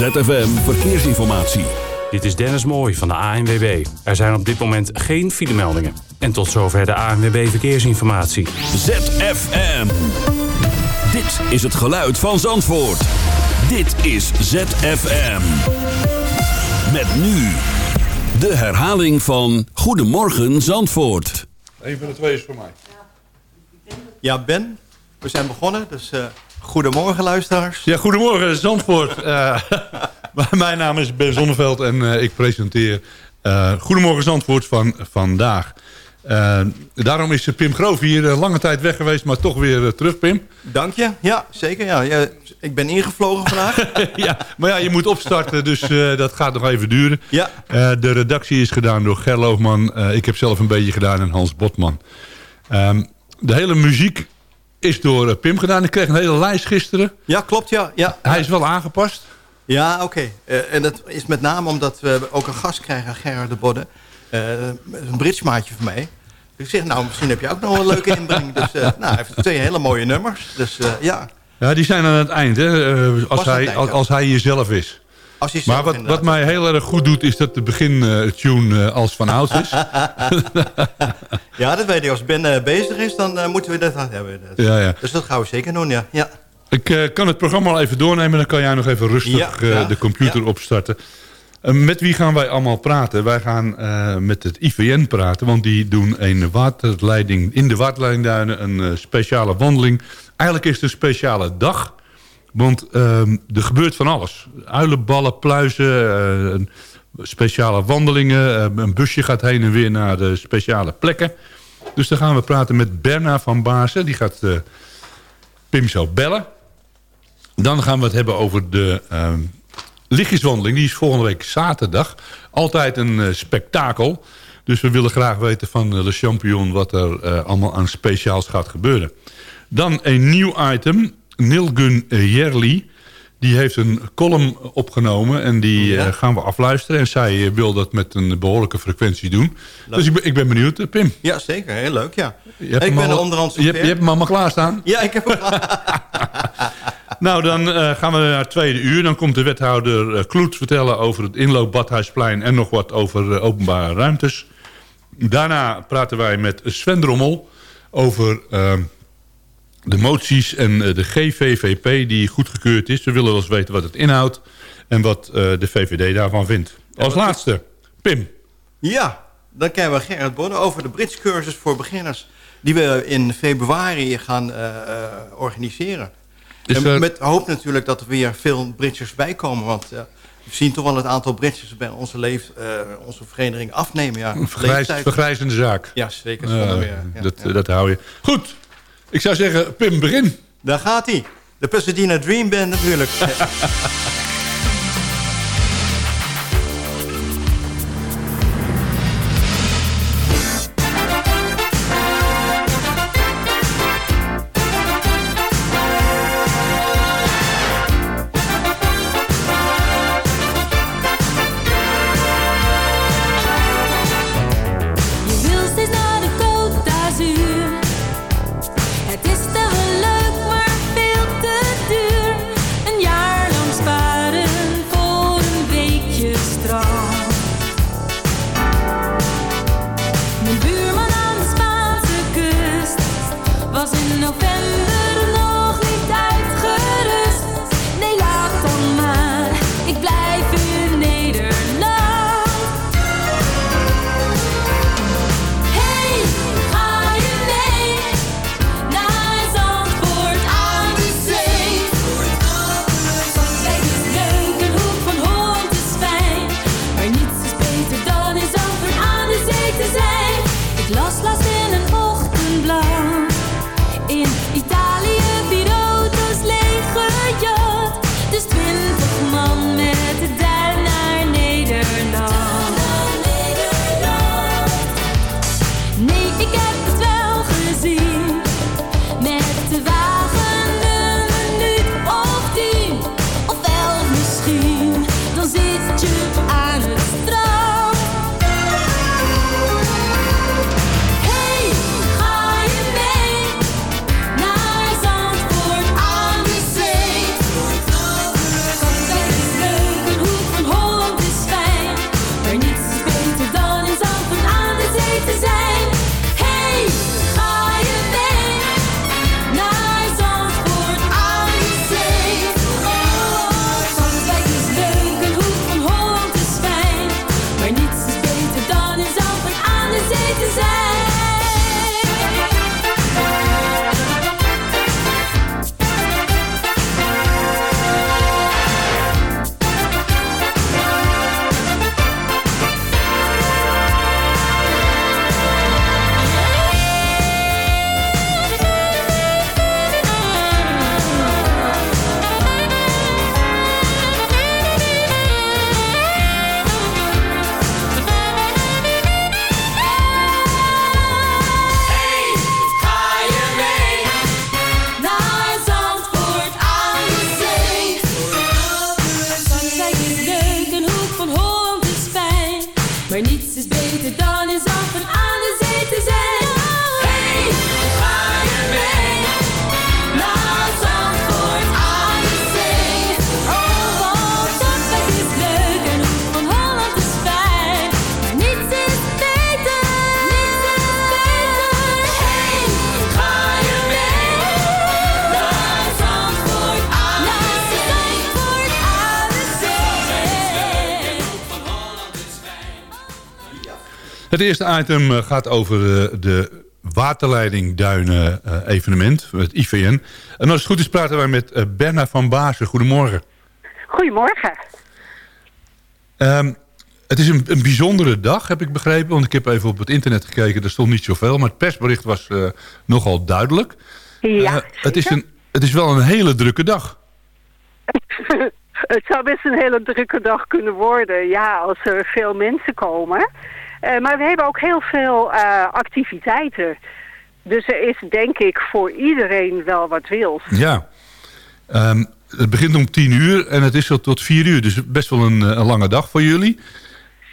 ZFM Verkeersinformatie. Dit is Dennis Mooij van de ANWB. Er zijn op dit moment geen filemeldingen. En tot zover de ANWB Verkeersinformatie. ZFM. Dit is het geluid van Zandvoort. Dit is ZFM. Met nu de herhaling van Goedemorgen Zandvoort. Een van de twee is voor mij. Ja, Ben, we zijn begonnen, dus uh, goedemorgen luisteraars. Ja, goedemorgen Zandvoort. Uh, mijn naam is Ben Zonneveld en uh, ik presenteer Goedemorgen Zandvoort van vandaag. daarom is Pim Groof hier lange tijd weg geweest, maar toch weer terug, Pim. Dank je, ja, zeker. Ja. ja ik ben ingevlogen vandaag. ja, maar ja, je moet opstarten, dus dat gaat nog even duren. Ja. de redactie is gedaan door Gerloofman. ik heb zelf een beetje gedaan en Hans Botman. Um, de hele muziek is door uh, Pim gedaan. Ik kreeg een hele lijst gisteren. Ja, klopt, ja. ja. Hij is wel aangepast. Ja, oké. Okay. Uh, en dat is met name omdat we ook een gast krijgen, Gerard de Bodde. Uh, een bridgemaatje van mij. Dus ik zeg, nou, misschien heb je ook nog een leuke inbreng. Dus nou, hij heeft twee hele mooie nummers. Dus ja. Ja, die zijn aan het eind, hè? als, hij, als, als hij jezelf is maar wat, wat mij heel erg goed doet, is dat de begin-tune uh, als van ouds is. ja, dat weet ik. Als Ben uh, bezig is, dan moeten we dat hebben. Dus, ja, ja. dus dat gaan we zeker doen, ja. ja. Ik kan het programma al even doornemen. Dan kan jij nog even rustig ja, de computer opstarten. met wie gaan wij allemaal praten? Wij gaan met het IVN praten. Want die doen een waterleiding, in de waterleidingduinen een speciale wandeling. Eigenlijk is het een speciale dag... Want uh, er gebeurt van alles. Uilenballen, pluizen, uh, speciale wandelingen. Uh, een busje gaat heen en weer naar de speciale plekken. Dus dan gaan we praten met Berna van Baasen. Die gaat uh, Pim zo bellen. Dan gaan we het hebben over de ehm, lichtjeswandeling. Die is volgende week zaterdag. Altijd een spektakel. Dus we willen graag weten van de Champion... wat er allemaal aan speciaals gaat gebeuren. Dan een nieuw item Nilgun Jerli. Die heeft een column opgenomen en die uh, gaan we afluisteren. En zij eh, wil dat met een behoorlijke frequentie doen. Dus ik ben, ik ben benieuwd, uh, Pim. Ja, zeker. Heel leuk, ja. Ik ben al, de onderhand je, hebt, je hebt hem allemaal klaarstaan? Ja, ik heb hem Nou, dan uh, gaan we naar het tweede uur. Dan komt de wethouder uh, Kloet vertellen over het inloop en nog wat over openbare ruimtes. Daarna praten wij met Sven Drommel over de moties en eh, de GVVP die goedgekeurd is. We willen wel eens weten wat het inhoudt en wat eh, de VVD daarvan vindt. Als laatste, Pim. Ja, dan kennen we Gerrit Bonne over de Brits-cursus voor beginners... die we in februari gaan uh, organiseren. En met hoop natuurlijk dat er weer veel Britsers bijkomen. Want uh, we zien toch wel het aantal Britsers bij onze, leef, uh, onze vereniging afnemen. Ja, Vergrijs, vergrijzende zaak. Ja, zeker. Ja, dat, dat hou je. Goed, ik zou zeggen, Pim, begin. Daar gaat hij. De Pasadena Dream Band natuurlijk. Het eerste item eh, gaat over eh, de waterleiding Duinen eh, evenement, het IVN. En als het goed is praten wij met Berna van Baasen. Goedemorgen. Goedemorgen. Ehm, het is een, een bijzondere dag, heb ik begrepen. Want ik heb even op het internet gekeken, er stond niet zoveel. Maar het persbericht was nogal duidelijk. Ja, het, is een, het is wel een hele drukke dag. het zou best een hele drukke dag kunnen worden, ja, als er veel mensen komen. Eh, maar we hebben ook heel veel eh, activiteiten. Dus er is denk ik voor iedereen wel wat wils. Ja. Ehm, het begint om tien uur en het is zo tot vier uur. Dus best wel een, eh, een lange dag voor jullie.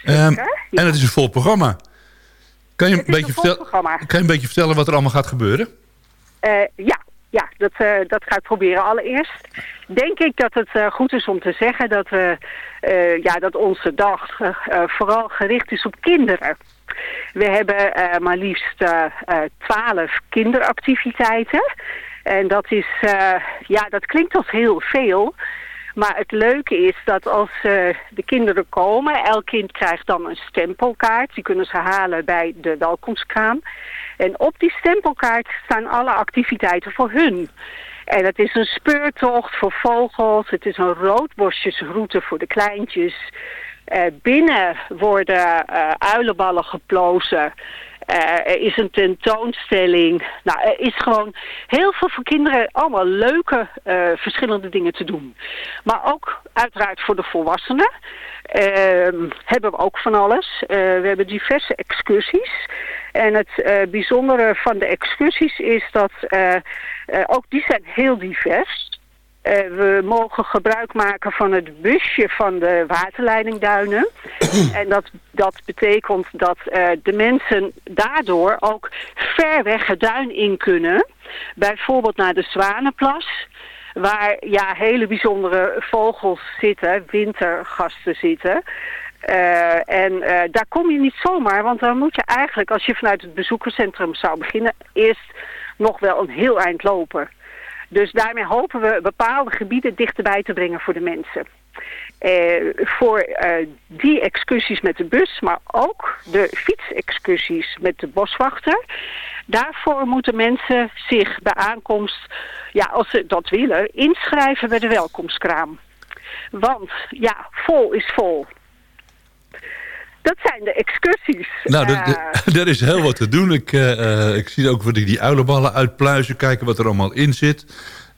Ehm, ja. En het is een vol programma. Kan je, een beetje een vertel- kan je een beetje vertellen wat er allemaal gaat gebeuren? Eh, ja, ja dat, eh, dat ga ik proberen. Allereerst denk ik dat het eh, goed is om te zeggen dat, we, eh, ja, dat onze dag vooral gericht is op kinderen. We hebben maar liefst twaalf kinderactiviteiten. En dat is, ja, dat klinkt als heel veel. Maar het leuke is dat als eh, de kinderen komen, elk kind krijgt dan een stempelkaart. Die kunnen ze halen bij de welkomstkraam. En op die stempelkaart staan alle activiteiten voor hun. En het is een speurtocht voor vogels. Het is een roodborstjesroute voor de kleintjes. Eh, binnen worden eh, uilenballen geplozen. Eh, er is een tentoonstelling. Nou, er is gewoon heel veel voor kinderen allemaal leuke eh, verschillende dingen te doen. Maar ook uiteraard voor de volwassenen ehm, hebben we ook van alles. Eh, we hebben diverse excursies. En het bijzondere van de excursies is dat ook die zijn heel divers. Eh, we mogen gebruik maken van het busje van de waterleidingduinen. en dat, dat betekent dat eh, de mensen daardoor ook ver weg het duin in kunnen. Bijvoorbeeld naar de Zwanenplas. Waar ja, hele bijzondere vogels zitten, wintergasten zitten. Eh, en daar kom je niet zomaar, want dan moet je eigenlijk, als je vanuit het bezoekerscentrum zou beginnen, eerst nog wel een heel eind lopen. Dus daarmee hopen we bepaalde gebieden dichterbij te brengen voor de mensen. Eh, voor eh, die excursies met de bus, maar ook de fietsexcursies met de boswachter. Daarvoor moeten mensen zich bij aankomst, ja, als ze dat willen, inschrijven bij de welkomstkraam. Want ja, vol is vol. Dat zijn de excursies. Nou, Eh, er- er is heel wat te doen. Ik, eh, eh, ik zie ook wat die, die uilenballen uitpluizen. Kijken wat er allemaal in zit.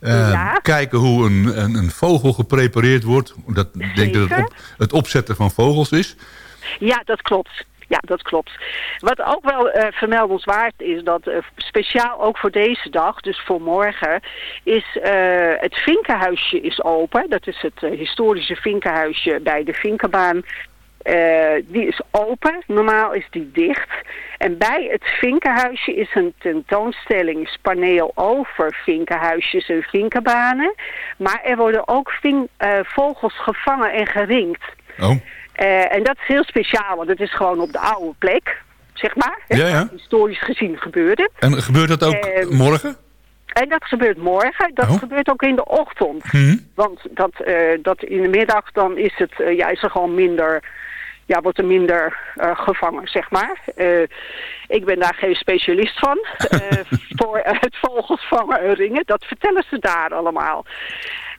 Eh, Ja. Kijken hoe een, een, een vogel geprepareerd wordt. Dat ik denk dat het, Zeker. op, het opzetten van vogels is. Ja, dat klopt. Ja, dat klopt. Wat ook wel eh vermeldenswaard is, dat eh, speciaal ook voor deze dag, dus voor morgen, is eh, het Vinkenhuisje is open. Dat is het eh, historische Vinkenhuisje bij de Vinkenbaan. Eh, die is open, normaal is die dicht. En bij het Vinkenhuisje is een tentoonstellingspaneel over vinkenhuisjes en vinkenbanen. Maar er worden ook vink- eh, vogels gevangen en geringd. Oh, Eh, en dat is heel speciaal, want het is gewoon op de oude plek, zeg maar. Ja, ja. Historisch gezien gebeurde. en gebeurt dat ook morgen? En dat gebeurt morgen, dat Oh. gebeurt ook in de ochtend. Hm? Want dat, dat in de middag, dan is, het, ja, is er gewoon minder, ja, wordt er minder eh, gevangen, zeg maar. Eh, ik ben daar geen specialist van, eh, voor het vogels vangen en ringen. Dat vertellen ze daar allemaal.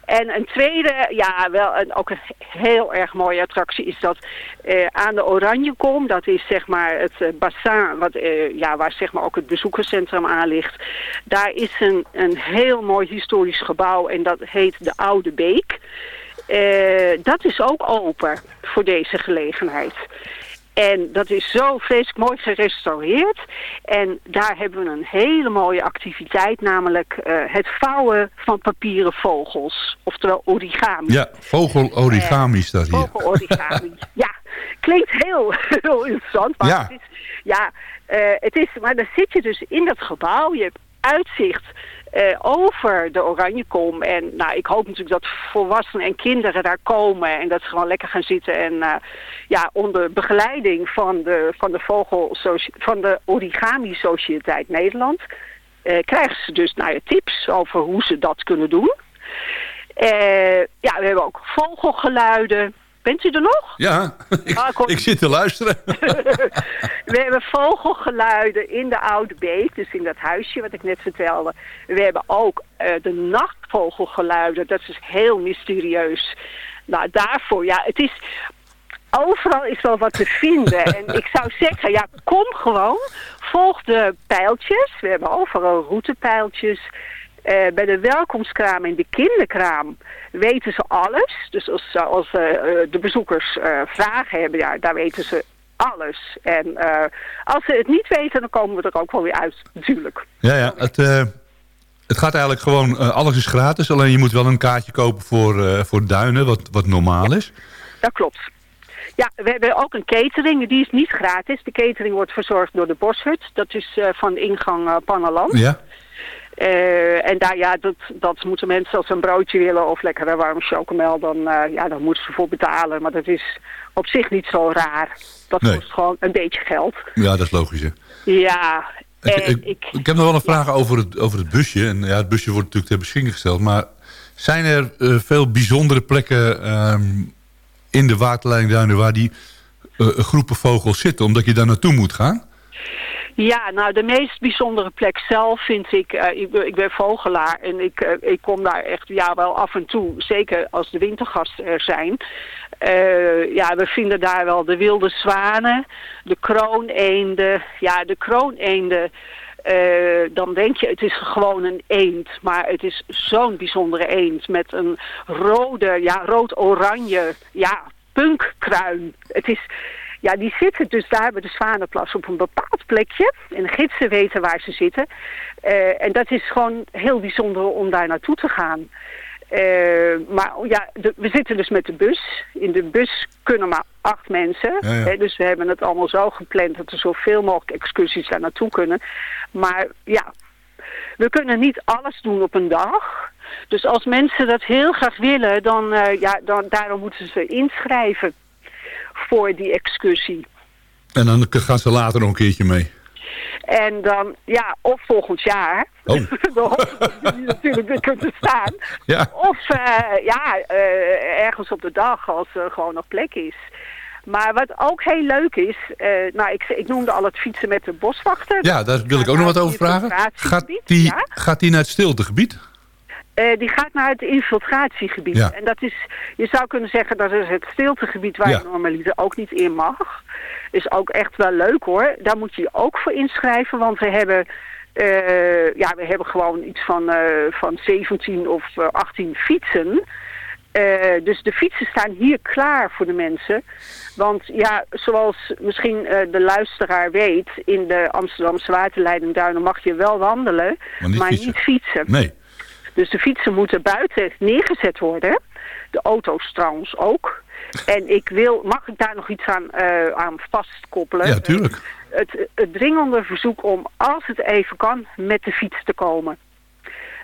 En een tweede, ja, wel een, ook een heel erg mooie attractie is dat eh, aan de Oranjekom, dat is zeg maar het eh, bassin wat, eh, ja, waar zeg maar ook het bezoekerscentrum aan ligt. Daar is een, een heel mooi historisch gebouw en dat heet de Oude Beek. Eh, dat is ook open voor deze gelegenheid. En dat is zo vreselijk mooi gerestaureerd. En daar hebben we een hele mooie activiteit, namelijk eh, het vouwen van papieren vogels. Oftewel origami. Ja, vogel origami staat hier. Vogelorigami. ja, klinkt heel, heel interessant. Maar Ja. Het is, ja, eh, het is, maar dan zit je dus in dat gebouw. Je hebt uitzicht eh, over de Oranjekom. En nou, ik hoop natuurlijk dat volwassenen en kinderen daar komen. En dat ze gewoon lekker gaan zitten. En eh, ja, onder begeleiding van de, van de, vogel, van de Origami Sociëteit Nederland... eh, krijgen ze dus nou, tips over hoe ze dat kunnen doen. Ja, we hebben ook vogelgeluiden. Bent u er nog? Ja, ik, Ah, ik zit te luisteren. We hebben vogelgeluiden in de Oude Beek, dus in dat huisje wat ik net vertelde. We hebben ook eh, de nachtvogelgeluiden, dat is heel mysterieus. Nou, daarvoor, ja, het is... Overal is wel wat te vinden. en ik zou zeggen, ja, kom gewoon. Volg de pijltjes. We hebben overal routepijltjes. Eh, bij de welkomstkraam en de kinderkraam weten ze alles. Dus als, als eh, eh, de bezoekers eh, vragen hebben, ja, daar weten ze alles. En eh, als ze het niet weten, dan komen we er ook wel weer uit, natuurlijk. Ja, ja. Het, eh, het gaat eigenlijk gewoon... eh, alles is gratis. Alleen je moet wel een kaartje kopen voor, eh, voor duinen. Wat, wat normaal is. Dat klopt. Ja, we hebben ook een catering. Die is niet gratis. De catering wordt verzorgd door de Boshut. Dat is eh, van de ingang Panneland. Ja. Eh, en daar, ja, dat, dat moeten mensen als ze een broodje willen of lekker een warme chocomel, dan, eh, ja, dan moeten ze voor betalen. Maar dat is op zich niet zo raar. Dat Nee. kost gewoon een beetje geld. Ja, dat is logisch. Hè. Ja, Ik, en ik, ik, ik heb nog wel een vraag over het, over het busje. En ja, het busje wordt natuurlijk ter beschikking gesteld. Maar zijn er eh, veel bijzondere plekken ehm, in de waterleidingduinen... waar die groepen vogels zitten, omdat je daar naartoe moet gaan? Ja, nou de meest bijzondere plek zelf vind ik, eh, ik, ik ben vogelaar en ik, eh, ik kom daar echt ja, wel af en toe, zeker als de wintergasten er zijn. Eh, ja, we vinden daar wel de wilde zwanen, de krooneenden. Ja, de krooneenden, dan denk je het is gewoon een eend, maar het is zo'n bijzondere eend met een rode, ja, rood-oranje, ja, punkkruin. Het is... Ja, die zitten dus daar bij de Zwanenplas op een bepaald plekje. En de gidsen weten waar ze zitten. Eh, en dat is gewoon heel bijzonder om daar naartoe te gaan. Eh, maar ja, de- we zitten dus met de bus. In de bus kunnen maar acht mensen. Ja, ja. Hè, dus we hebben het allemaal zo gepland dat er zoveel mogelijk excursies daar naartoe kunnen. Maar ja, we kunnen niet alles doen op een dag. Dus als mensen dat heel graag willen, dan, eh, ja, dan daarom moeten ze inschrijven voor die excursie. En dan gaan ze later nog een keertje mee. En dan, ja, of volgend jaar. Oh. dan jullie natuurlijk weer kunnen staan. Ja. Of, eh, ja, eh, ergens op de dag als er gewoon nog plek is. Maar wat ook heel leuk is, eh, nou, ik, ik noemde al het fietsen met de boswachter. Ja, daar wil ik ook nog wat over vragen. Gaat die, Ja? gaat die naar het stiltegebied? Eh, die gaat naar het infiltratiegebied. Ja. En dat is, je zou kunnen zeggen, dat is het stiltegebied waar Ja. je normaliter ook niet in mag. Is ook echt wel leuk hoor. Daar moet je je ook voor inschrijven, want we hebben, eh, ja, we hebben gewoon iets van, eh, van 17 of eh, 18 fietsen. Dus de fietsen staan hier klaar voor de mensen. Want ja, zoals misschien de luisteraar weet, in de Amsterdamse waterleiding Duinen mag je wel wandelen, Maar niet fietsen. niet fietsen. Nee. Dus de fietsen moeten buiten neergezet worden. De auto's trouwens ook. En ik wil, mag ik daar nog iets aan, eh, aan vastkoppelen? Ja, tuurlijk. Eh, het, het dringende verzoek om, als het even kan, met de fiets te komen.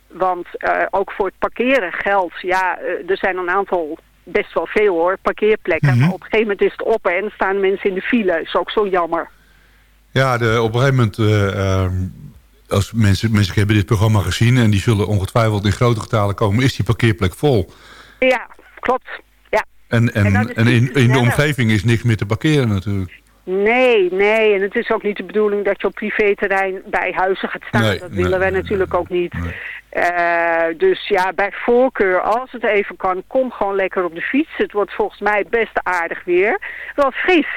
Want eh, ook voor het parkeren geldt, ja, er zijn een aantal, best wel veel hoor, parkeerplekken. Mhm. Maar op een gegeven moment is het op en staan mensen in de file. is ook zo jammer. Ja, de, op een gegeven moment... als mensen, mensen hebben dit programma gezien... en die zullen ongetwijfeld in grote getalen komen... is die parkeerplek vol. Ja, klopt. Ja. En, en, En in, in de omgeving is niks meer te parkeren natuurlijk. Nee, nee. En het is ook niet de bedoeling dat je op privéterrein bij huizen gaat staan. Nee, dat nee, willen wij nee, natuurlijk ook niet. Eh, dus ja, bij voorkeur, als het even kan, kom gewoon lekker op de fiets. Het wordt volgens mij best aardig weer. Wel fris.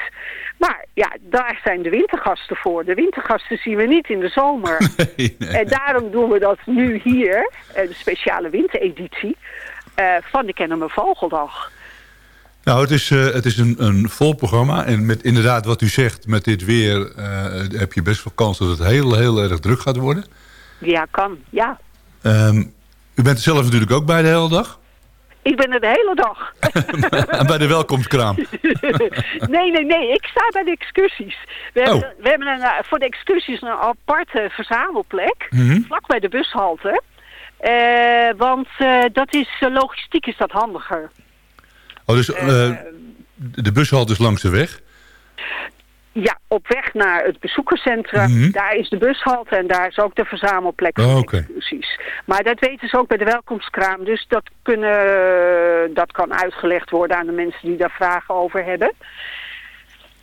Maar ja, daar zijn de wintergasten voor. De wintergasten zien we niet in de zomer. Nee, nee. En daarom doen we dat nu hier, eh, de speciale wintereditie eh, van de Kennemer Vogeldag. Nou, het is, eh, het is een, een vol programma. En met inderdaad wat u zegt, met dit weer... eh, heb je best wel kans dat het heel, heel erg druk gaat worden. Ja, kan. Ja. Ehm, u bent er zelf natuurlijk ook bij de hele dag. Ik ben er de hele dag. bij de welkomstkraam. nee, nee, nee. Ik sta bij de excursies. We Oh. hebben, we hebben een, eh, voor de excursies een aparte verzamelplek. Mhm. Vlak bij de bushalte. Eh, want eh, dat is, logistiek is dat handiger. Oh, dus de bushalte is langs de weg. Ja, op weg naar het bezoekerscentrum. Mhm. Daar is de bushalte en daar is ook de verzamelplek Oh, excursies. Maar dat weten ze ook bij de welkomstkraam. Dus dat, kunnen, dat kan uitgelegd worden aan de mensen die daar vragen over hebben.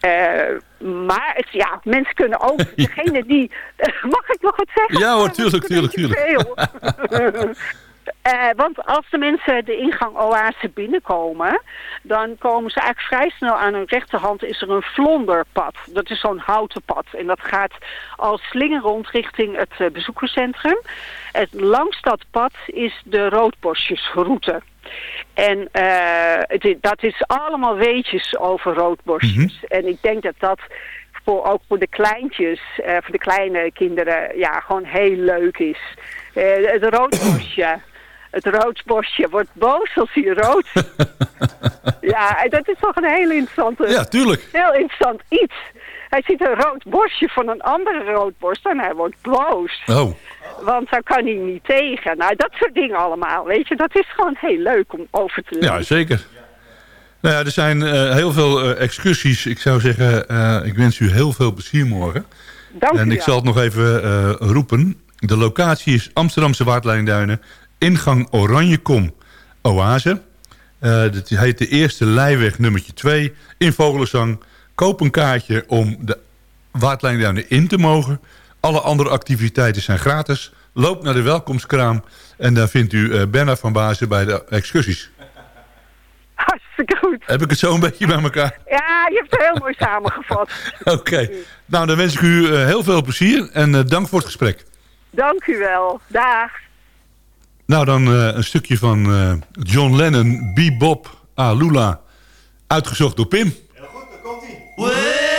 Eh, maar het, ja, mensen kunnen ook, degene die... mag ik nog wat zeggen? Ja hoor, tuurlijk, een tuurlijk, Eh, want als de mensen de ingang oase binnenkomen, dan komen ze eigenlijk vrij snel aan hun rechterhand is er een vlonderpad. Dat is zo'n houten pad. En dat gaat als slinger rond richting het eh, bezoekerscentrum. En langs dat pad is de roodborstjesroute. En eh, het dat is allemaal weetjes over roodborstjes. En ik denk dat dat voor, ook voor de kleintjes, voor de kleine kinderen, ja, gewoon heel leuk is. Eh, het roodborstje. Het roodborstje wordt boos als hij rood. Ja, en dat is toch een heel interessante, Ja, tuurlijk. heel interessant iets. Hij ziet een rood borstje van een andere roodborst en hij wordt boos. Oh, Want daar kan hij niet tegen. Nou, dat soort dingen allemaal, weet je. Dat is gewoon heel leuk om over te lezen. ja, zeker. Nou ja, er zijn eh, heel veel eh, excursies. Ik zou zeggen, eh, ik wens u heel veel plezier morgen. Dank en u ik zal het nog even roepen. De locatie is Amsterdamse Waardlijnduinen. Ingang Oranjekom Oase. Eh dat heet de eerste Leiweg nummertje 2 in Vogelenzang. Koop een kaartje om de Waardlijnduinen in te mogen. Alle andere activiteiten zijn gratis. Loop naar de welkomstkraam. En daar vindt u eh Bernard van Bazen bij de excursies. Hartstikke goed. Heb ik het zo een beetje bij elkaar? Ja, je hebt het heel mooi samengevat. Oké. Nou, dan wens ik u eh, heel veel plezier. En dank voor het gesprek. Dank u wel. Dag. Nou, dan eh, een stukje van eh, John Lennon, Bebop, Alula. Uitgezocht door Pim. Ja,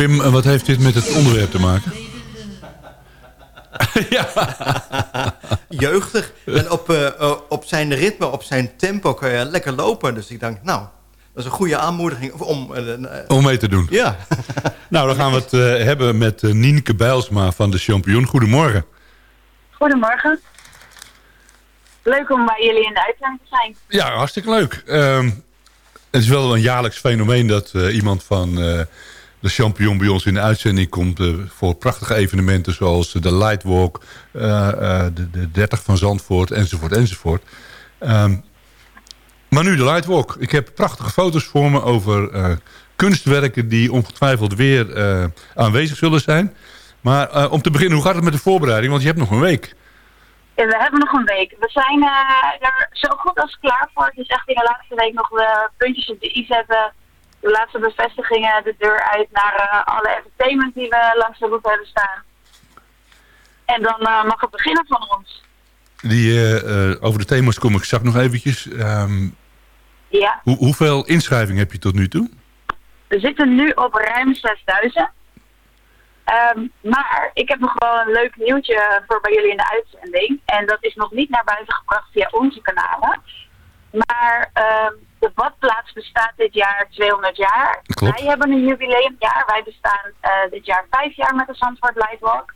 Pim, eh, wat heeft dit met het onderwerp te maken? ja. jeugdig. En op, uh, op zijn ritme, op zijn tempo kan je lekker lopen. Dus ik denk, nou, dat is een goede aanmoediging om... Uh, om mee te doen. Ja. nou, dan gaan we het uh, hebben met Nienke Bijlsma van de Champion. Goedemorgen. Goedemorgen. Leuk om bij jullie in de uitzending te zijn. Ja, hartstikke leuk. Um, het is wel een jaarlijks fenomeen dat iemand van de champion bij ons in de uitzending komt... Uh, voor prachtige evenementen zoals de Lightwalk, uh, uh, de, de 30 van Zandvoort, enzovoort, enzovoort. Um, maar nu de Lightwalk. Ik heb prachtige foto's voor me over kunstwerken... die ongetwijfeld weer aanwezig zullen zijn. Maar om te beginnen, hoe gaat het met de voorbereiding? Want je hebt nog een week. Ja, we hebben nog een week. We zijn er zo goed als klaar voor. Het is echt in de laatste week nog de puntjes op de i zetten de laatste bevestigingen de deur uit naar uh, alle entertainment die we langs de route hebben staan. En dan uh, mag het beginnen van ons. Die, uh, over de thema's kom ik straks nog eventjes. Um, ja. Hoe, hoeveel inschrijvingen heb je tot nu toe? We zitten nu op ruim 6000. Um, maar ik heb nog wel een leuk nieuwtje voor bij jullie in de uitzending. En dat is nog niet naar buiten gebracht via onze kanalen. Maar um, de badplaats bestaat dit jaar 200 jaar. Klopt. Wij hebben een jubileumjaar. Wij bestaan uh, dit jaar vijf jaar met de Zandvoort Lightwalk.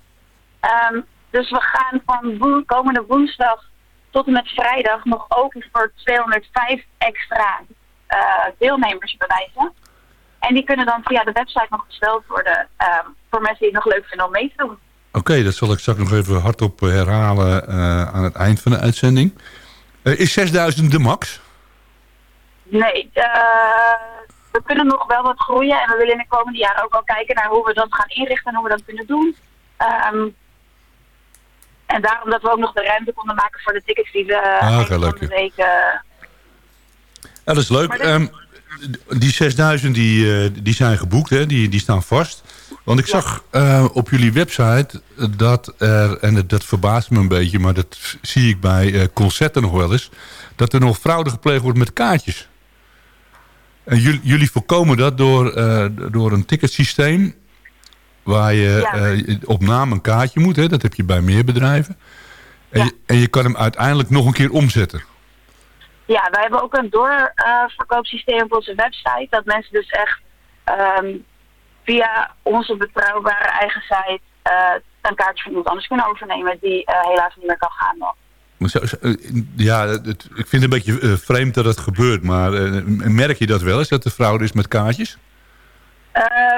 Um, dus we gaan van woen komende woensdag tot en met vrijdag nog open voor 205 extra uh, deelnemers bewijzen. En die kunnen dan via de website nog besteld worden um, voor mensen die het nog leuk vinden om mee te doen. Oké, okay, dat zal ik straks nog even hardop herhalen uh, aan het eind van de uitzending. Is 6000 de max? Nee, uh, we kunnen nog wel wat groeien en we willen in de komende jaren ook al kijken naar hoe we dat gaan inrichten en hoe we dat kunnen doen. Um, en daarom dat we ook nog de ruimte konden maken voor de tickets die we ah, okay, de week... Uh, ja, dat is leuk. Um, die 6000 die, uh, die zijn geboekt, hè? Die, die staan vast. Want ik ja. zag uh, op jullie website dat er, en dat, verbaast me een beetje... maar dat zie ik bij concerten nog wel eens... dat er nog fraude gepleegd wordt met kaartjes. En jullie, jullie voorkomen dat door, uh, door een ticketsysteem... waar je ja. uh, op naam een kaartje moet. Hè? Dat heb je bij meer bedrijven. En, ja. je, en je kan hem uiteindelijk nog een keer omzetten. Ja, wij hebben ook een doorverkoopsysteem op onze website. Dat mensen dus echt um, via onze betrouwbare eigen site... Uh, een kaartje van iemand anders kunnen overnemen... die helaas niet meer kan gaan nog. Ja, het, ik vind het een beetje uh, vreemd dat het gebeurt. Maar uh, merk je dat wel eens, dat er fraude is met kaartjes?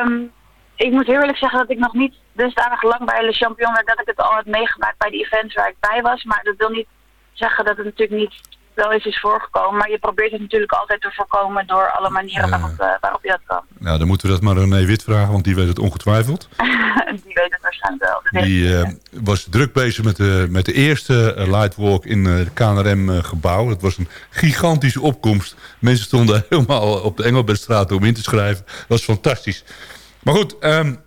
Um, ik moet heel eerlijk zeggen dat ik nog niet dusdanig lang bij Le Champion ben... dat ik het al heb meegemaakt bij die events waar ik bij was. Maar dat wil niet zeggen dat het natuurlijk niet wel eens is voorgekomen. Maar je probeert het natuurlijk altijd te voorkomen door alle manieren waarop, uh, waarop je dat kan. Nou, dan moeten we dat maar René Wit vragen, want die weet het ongetwijfeld. die weet het waarschijnlijk wel. Die uh, was druk bezig met de, met de eerste Lightwalk in het KNRM-gebouw. Het was een gigantische opkomst. Mensen stonden helemaal op de Engelbertstraat om in te schrijven. Dat was fantastisch. Maar goed, um,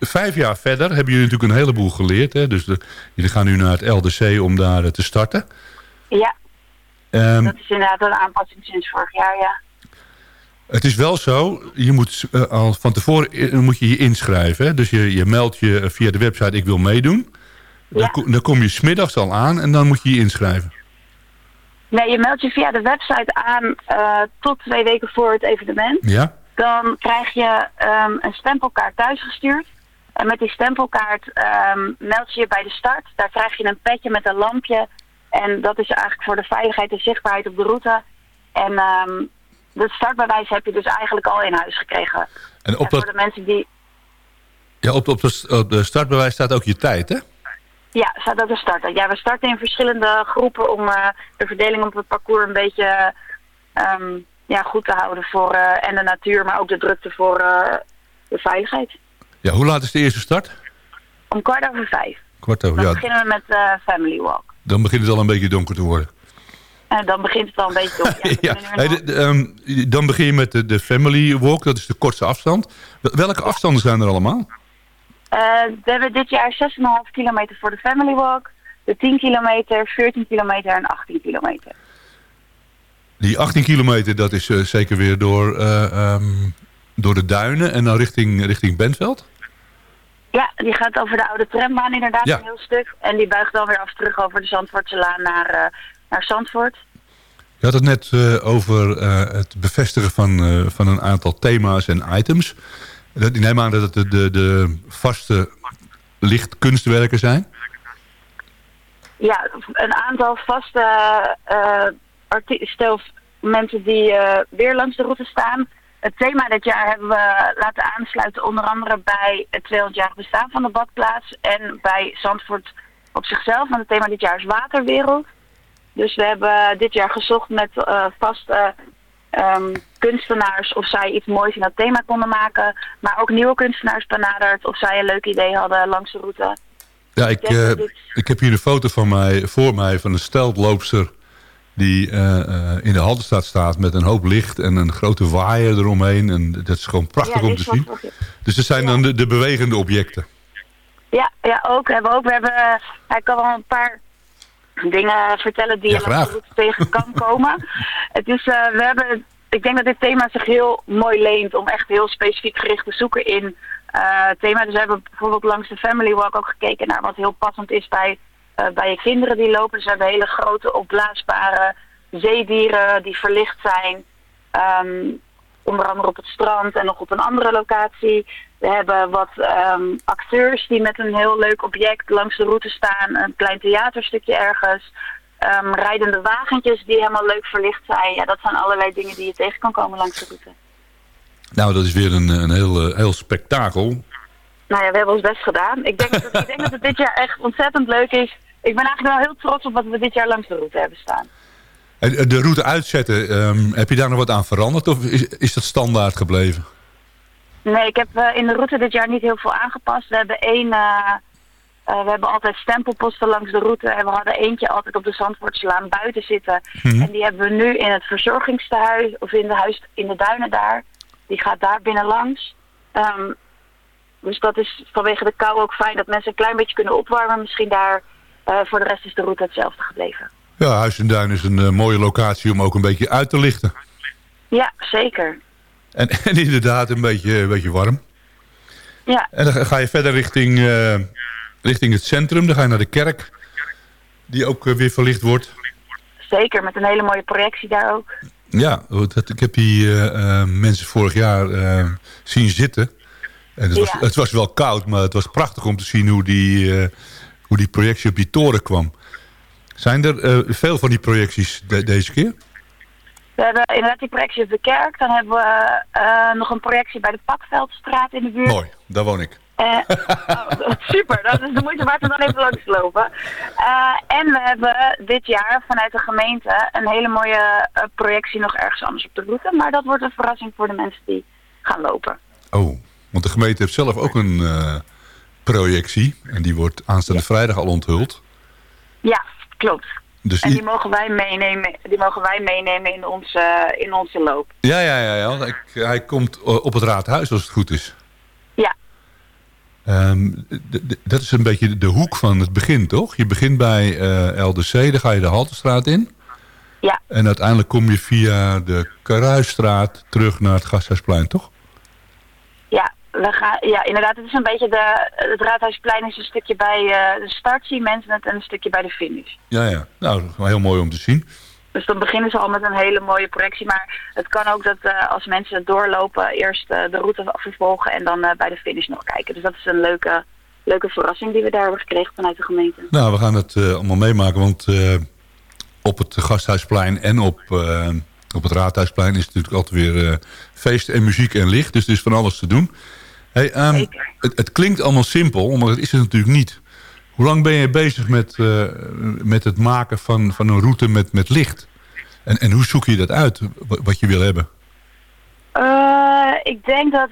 vijf jaar verder hebben jullie natuurlijk een heleboel geleerd. Hè? Dus de, jullie gaan nu naar het LDC om daar te starten. Ja. Um, dat is inderdaad een aanpassing sinds vorig jaar, ja. Het is wel zo, je moet uh, al van tevoren moet je je inschrijven. Hè? Dus je, je meldt je via de website ik wil meedoen. Ja. Dan, dan kom je smiddags al aan en dan moet je je inschrijven. Nee, je meldt je via de website aan uh, tot twee weken voor het evenement. Ja. Dan krijg je um, een stempelkaart thuisgestuurd. En met die stempelkaart um, meld je je bij de start. Daar krijg je een petje met een lampje en dat is eigenlijk voor de veiligheid en zichtbaarheid op de route. En um, dat startbewijs heb je dus eigenlijk al in huis gekregen. En, op en voor de mensen die... Ja, op, op, de, op de startbewijs staat ook je tijd, hè? Ja, staat ook de start. Ja, we starten in verschillende groepen om uh, de verdeling op het parcours een beetje um, ja, goed te houden voor uh, en de natuur, maar ook de drukte voor uh, de veiligheid. Ja, hoe laat is de eerste start? Om kwart over vijf. Kwart over, Dan ja. beginnen we met Family Walk. Dan begint het al een beetje donker te worden. En dan begint het al een beetje donker. ja, hey, de, de, um, dan begin je met de, de Family Walk, dat is de kortste afstand. Welke afstanden zijn er allemaal? Uh, we hebben dit jaar 6,5 kilometer voor de Family Walk, de 10 kilometer, 14 kilometer en 18 kilometer. Die 18 kilometer, dat is uh, zeker weer door, uh, um, door de duinen en dan richting, richting Bentveld? Ja, die gaat over de oude trambaan inderdaad Ja. een heel stuk. En die buigt dan weer af terug over de Zandvoortse Laan naar, eh, naar Zandvoort. Je had het net eh, over eh, het bevestigen van, van een aantal thema's en items. Dat, ik neem aan dat het de, de, de vaste lichtkunstwerken zijn. Ja, een aantal vaste artiesten of mensen die weer langs de route staan. Het thema dit jaar hebben we laten aansluiten onder andere bij het 200-jarig bestaan van de badplaats. En bij Zandvoort op zichzelf. Want het thema dit jaar is waterwereld. Dus we hebben dit jaar gezocht met eh, vaste ehm, kunstenaars of zij iets moois in dat thema konden maken. Maar ook nieuwe kunstenaars benaderd of zij een leuk idee hadden langs de route. Ja, ik, Ja, eh, ik heb hier een foto van mij, voor mij van een steltloopster... die eh, eh, in de Haldenstad staat met een hoop licht en een grote waaier eromheen. En dat is gewoon prachtig om te zien. Dus dat zijn dan de, de bewegende objecten. Ja, ja ook. We hebben ook. We hebben, eh, hij kan wel een paar dingen vertellen die je route tegen kan komen. het is, we hebben, ik denk dat dit thema zich heel mooi leent om echt heel specifiek gericht te zoeken in thema. Dus we hebben bijvoorbeeld langs de Family Walk ook gekeken naar wat heel passend is bij, eh, bij je kinderen die lopen. We hebben hele grote opblaasbare zeedieren die verlicht zijn. Ehm, onder andere op het strand en nog op een andere locatie. We hebben wat ehm, acteurs die met een heel leuk object langs de route staan. Een klein theaterstukje ergens. Ehm, rijdende wagentjes die helemaal leuk verlicht zijn. Ja, dat zijn allerlei dingen die je tegen kan komen langs de route. Nou, dat is weer een, een heel, eh, heel spektakel. Nou ja, we hebben ons best gedaan. Ik denk, dat het, ik denk dat het dit jaar echt ontzettend leuk is. Ik ben eigenlijk wel heel trots op wat we dit jaar langs de route hebben staan. En eh, de route uitzetten, ehm, heb je daar nog wat aan veranderd of is, is dat standaard gebleven? Nee, ik heb eh, in de route dit jaar niet heel veel aangepast. We hebben één, eh, eh, we hebben altijd stempelposten langs de route. En we hadden eentje altijd op de Zandvoortslaan buiten zitten. Mhm. En die hebben we nu in het verzorgingstehuis, of in de huis in de duinen daar. Die gaat daar binnen langs. Ehm, dus dat is vanwege de kou ook fijn dat mensen een klein beetje kunnen opwarmen. Misschien daar, eh, voor de rest is de route hetzelfde gebleven. Ja, Huis en Duin is een eh, mooie locatie om ook een beetje uit te lichten. Ja, zeker. En, en inderdaad een beetje, een beetje warm. Ja, En dan ga je verder richting, eh, richting het centrum. Dan ga je naar de kerk, die ook eh, weer verlicht wordt. zeker. Met een hele mooie projectie daar ook. Ja, dat, ik heb die eh, eh, mensen vorig jaar eh, zien zitten. En het, was, het was wel koud, maar het was prachtig om te zien hoe die, eh, hoe die projectie op die toren kwam. Zijn er eh, veel van die projecties de- deze keer? We hebben inderdaad die projectie op de kerk. Dan hebben we eh, nog een projectie bij de Pakveldstraat in de buurt. Mooi, daar woon ik. Oh, super, dat is de moeite waard om dan even langs te lopen. En we hebben dit jaar vanuit de gemeente een hele mooie projectie nog ergens anders op de route. Maar dat wordt een verrassing voor de mensen die gaan lopen. Oh, want de gemeente heeft zelf ook een eh, projectie. En die wordt aanstaande vrijdag al onthuld. Ja, klopt. Dus En die mogen wij meenemen, die mogen wij meenemen in, onze, in onze loop. ja, ja, ja, ja. Ik- hij komt eh, op het raadhuis als het goed is. Ja, Ehm, dat is een beetje de hoek van het begin, toch? Je begint bij eh, LDC, dan ga je de Haltestraat in. ja, En uiteindelijk kom je via de Karuisstraat terug naar het Gasthuisplein, toch? Ja, we gaan, ja, inderdaad. Het is een beetje de, het Raadhuisplein is een stukje bij eh, de start, zien mensen het, en een stukje bij de finish. Ja, ja. Nou, heel mooi om te zien. Dus dan beginnen ze al met een hele mooie projectie. Maar het kan ook dat eh, als mensen doorlopen, eerst eh, de route vervolgen en dan bij de finish nog kijken. Dus dat is een leuke, leuke verrassing die we daar hebben gekregen vanuit de gemeente. Nou, we gaan het allemaal meemaken, want op het Gasthuisplein en op, op het Raadhuisplein is natuurlijk altijd weer feest en muziek en licht. Dus er is van alles te doen. Hey, ehm, het, het klinkt allemaal simpel, maar dat is het natuurlijk niet. Hoe lang ben je bezig met, eh, met het maken van, van een route met, met licht? En, en hoe zoek je dat uit, wa- wat je wil hebben? Eh, ik denk dat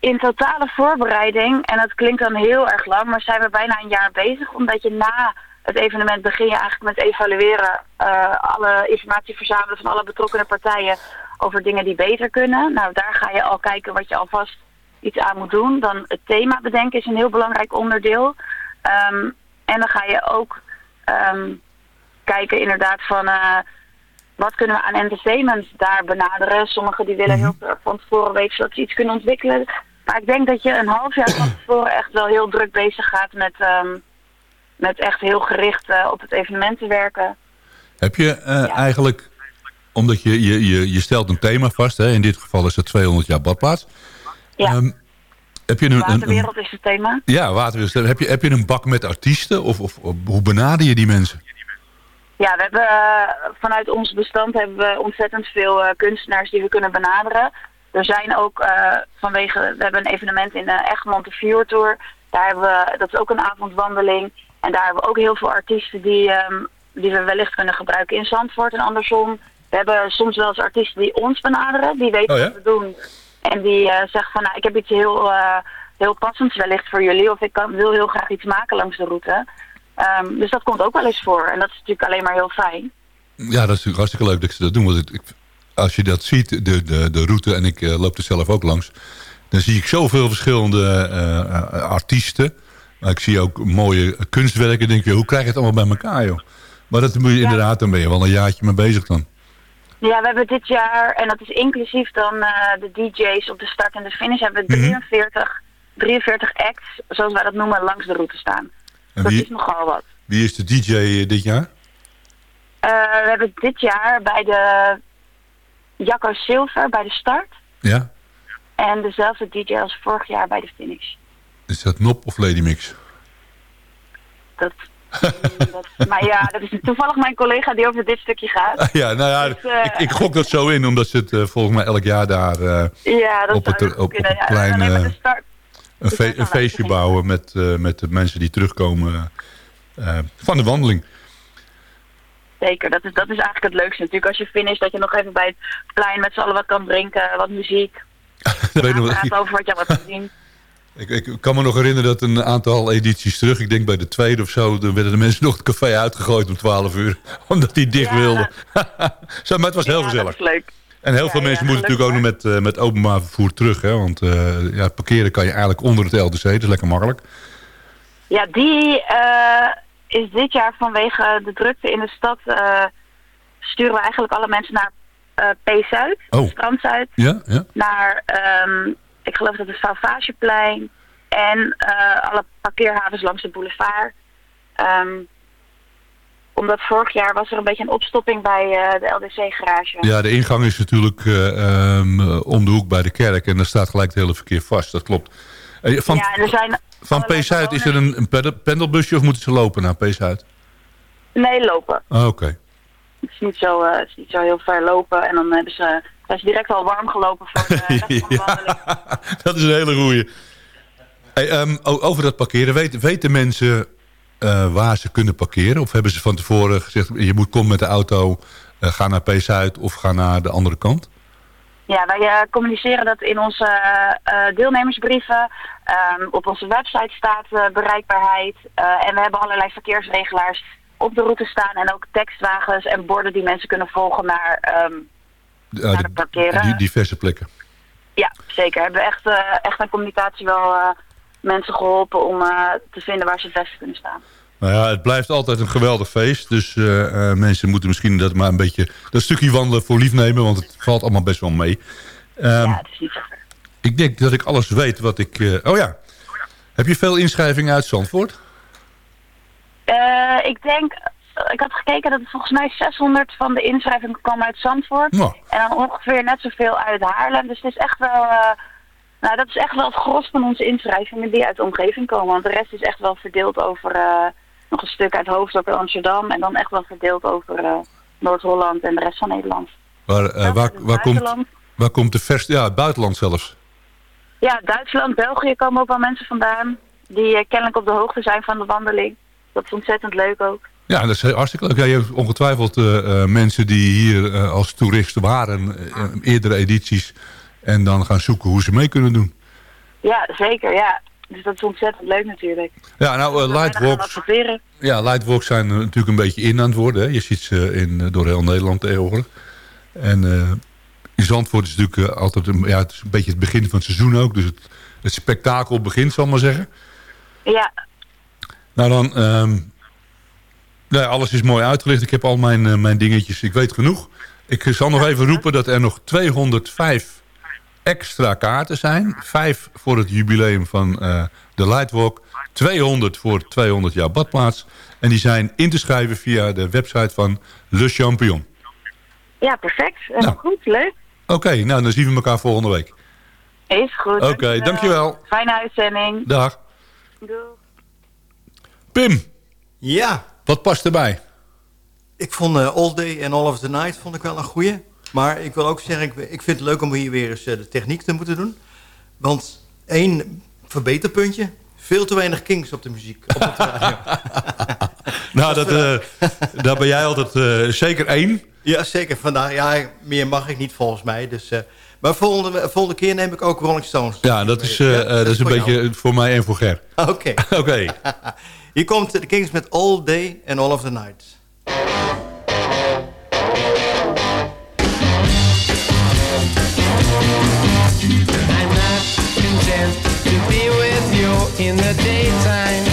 in totale voorbereiding, en dat klinkt dan heel erg lang, maar zijn we bijna een jaar bezig. Omdat je na het evenement begin je eigenlijk met evalueren, eh, alle informatie verzamelen van alle betrokkenen partijen over dingen die beter kunnen. Nou, daar ga je al kijken wat je alvast iets aan moet doen. Dan het thema bedenken is een heel belangrijk onderdeel. Ehm, en dan ga je ook ehm, kijken inderdaad van... eh, wat kunnen we aan entertainment daar benaderen? Sommigen die willen heel erg van tevoren weten zodat ze iets kunnen ontwikkelen. Maar ik denk dat je een half jaar van tevoren echt wel heel druk bezig gaat met, ehm, met echt heel gericht eh, op het evenement te werken. Heb je eh, eigenlijk, omdat je, je, je, je stelt een thema vast, hè, in dit geval is het 200 jaar badplaats. Ja, Ehm, heb je een, een, een, waterwereld is het thema. ja, waterwereld. Heb je, heb je een bak met artiesten of, of, of hoe benader je die mensen? Ja, we hebben eh, vanuit ons bestand hebben we ontzettend veel eh, kunstenaars die we kunnen benaderen. Er zijn ook eh, vanwege, we hebben een evenement in uh, Egmond, de. Daar hebben we, dat is ook een avondwandeling. En daar hebben we ook heel veel artiesten die, ehm, die we wellicht kunnen gebruiken in Zandvoort en andersom. We hebben soms wel eens artiesten die ons benaderen, die weten Oh ja? wat we doen. En die eh, zeggen van, nou, ik heb iets heel, eh, heel passends wellicht voor jullie. Of ik kan, wil heel graag iets maken langs de route. Ehm, dus dat komt ook wel eens voor. En dat is natuurlijk alleen maar heel fijn. Ja, dat is natuurlijk hartstikke leuk dat ze dat doen. Want ik, als je dat ziet, de, de, de route, en ik eh, loop er zelf ook langs... dan zie ik zoveel verschillende artiesten. Maar ik zie ook mooie kunstwerken. denk je, hoe krijg je het allemaal bij elkaar, joh? Maar dat moet je inderdaad, dan ben je wel een jaartje mee bezig dan. Ja, we hebben dit jaar, en dat is inclusief dan eh, de DJ's op de start en de finish, hebben we 43, 43 acts, zoals wij dat noemen, langs de route staan. En Dat is nogal wat. wie is de DJ dit jaar? Eh, we hebben dit jaar bij de Jacco Silver bij de start Ja? en dezelfde DJ als vorig jaar bij de finish. Is dat Nop of Lady Mix? Dat, dat, maar ja, dat is toevallig mijn collega die over dit stukje gaat. Ja, nou ja, Dus, eh, ik, ik gok dat zo in, omdat ze het eh, volgens mij elk jaar daar eh, Ja, dat Op het- op- het plein, een, fe- feestje bouwen met, met de mensen die terugkomen van de wandeling. Zeker, dat is, dat is eigenlijk het leukste natuurlijk. Als je finish, dat je nog even bij het plein met z'n allen wat kan drinken, wat muziek. Dat weet nog- over wat je wat gezien. Ik, ik kan me nog herinneren dat een aantal edities terug, ik denk bij de tweede of zo, dan werden de mensen nog het café uitgegooid om 12 uur, omdat die dicht Ja. wilden. zo, maar het was heel ja, gezellig. leuk. En heel Ja, veel mensen moeten natuurlijk ook nog met, eh, met openbaar vervoer terug, hè, want eh, ja, parkeren kan je eigenlijk onder het LDC, dat is lekker makkelijk. Ja, die eh, is dit jaar vanwege de drukte in de stad, sturen we eigenlijk alle mensen naar P-Zuid, Oh. Strand Zuid, Ja, ja. naar, ehm, ik geloof dat het Salvageplein en eh, alle parkeerhavens langs de boulevard. Ehm, omdat vorig jaar was er een beetje een opstopping bij eh, de LDC-garage. Ja, de ingang is natuurlijk eh, ehm, eh, om de hoek bij de kerk en daar staat gelijk het hele verkeer vast, dat klopt. Van, ja, er zijn van is er een, een pendel- pendelbusje of moeten ze lopen naar P-Zuid? Nee, lopen. Ah, Oké. Het is niet zo, het is niet zo heel ver lopen. En dan hebben ze, zijn ze direct al warm gelopen voor de. Ja, dat is een hele goeie. Hey, ehm, over dat parkeren, weten, weten mensen eh, waar ze kunnen parkeren? Of hebben ze van tevoren gezegd, je moet komen met de auto, eh, ga naar P-Zuid of ga naar de andere kant? Ja, wij eh, communiceren dat in onze deelnemersbrieven. Ehm, op onze website staat bereikbaarheid. En we hebben allerlei verkeersregelaars op de route staan. En ook tekstwagens en borden die mensen kunnen volgen naar... ehm, De parkeren. die diverse plekken. ja, zeker. Hebben we echt, eh, echt aan communicatie wel eh, mensen geholpen om eh, te vinden waar ze het beste kunnen staan. Nou ja, het blijft altijd een geweldig feest. Dus mensen moeten misschien dat maar een beetje... dat stukje wandelen voor lief nemen, want het valt allemaal best wel mee. Ehm, ja, het is niet zo. Ik denk dat ik alles weet wat ik... oh ja, heb je veel inschrijvingen uit Zandvoort? Ik denk, ik had gekeken dat het volgens mij 600 van de inschrijvingen kwamen uit Zandvoort. En dan ongeveer net zoveel uit Haarlem. Dus het is echt wel, eh, nou dat is echt wel het gros van onze inschrijvingen die uit de omgeving komen. Want de rest is echt wel verdeeld over eh, nog een stuk uit Hoofddorp en Amsterdam. En dan echt wel verdeeld over eh, Noord-Holland en de rest van Nederland. waar, Ja, waar, het waar, komt, waar komt de vers... Ja, het buitenland zelfs. Ja, Duitsland, België komen ook wel mensen vandaan. Die kennelijk op de hoogte zijn van de wandeling. Dat is ontzettend leuk ook. Ja, dat is heel hartstikke leuk. Ja, je hebt ongetwijfeld eh, eh, mensen die hier eh, als toeristen waren... in eerdere edities... en dan gaan zoeken hoe ze mee kunnen doen. Ja, zeker, ja. Dus dat is ontzettend leuk natuurlijk. Ja, nou, gaan Lightwalks, ja, Lightwalks zijn natuurlijk een beetje in aan het worden. Hè. Je ziet ze in, door heel Nederland tegenwoordig. En eh in Zandvoort is natuurlijk altijd een, ja, het is een beetje het begin van het seizoen ook. Dus het, het spektakel begint, zal ik maar zeggen. Ja, Nou dan, ehm, nou ja, alles is mooi uitgelicht. Ik heb al mijn, eh, mijn dingetjes. Ik weet genoeg. Ik zal nog even roepen dat er nog 205 extra kaarten zijn. Vijf voor het jubileum van uh, de Lightwalk. 200 voor 200 jaar badplaats. En die zijn in te schrijven via de website van Le Champion. Ja, perfect. Nou. Goed, leuk. Oké, nou dan zien we elkaar volgende week. Is goed. Oké, okay, dankjewel. Fijne uitzending. Dag. Doeg. Pim. Ja. Wat past erbij? Ik vond uh, All Day and All of the Night vond ik wel een goeie. Maar ik wil ook zeggen, ik, ik vind het leuk om hier weer eens uh, de techniek te moeten doen. Want één verbeterpuntje. Veel te weinig kings op de muziek. Op het radio. nou, dat, uh, daar ben jij altijd zeker één. Ja, zeker. Vandaag, ja, meer mag ik niet volgens mij. Dus, uh, maar volgende, volgende keer neem ik ook Rolling Stones. Ja, dat is, ja, dat, dat is een beetje jou. voor mij en voor Ger. Oké. Okay. Oké. Okay. Hier komt de Kings met All Day and All of the Night. I'm not content to be with you in the daytime.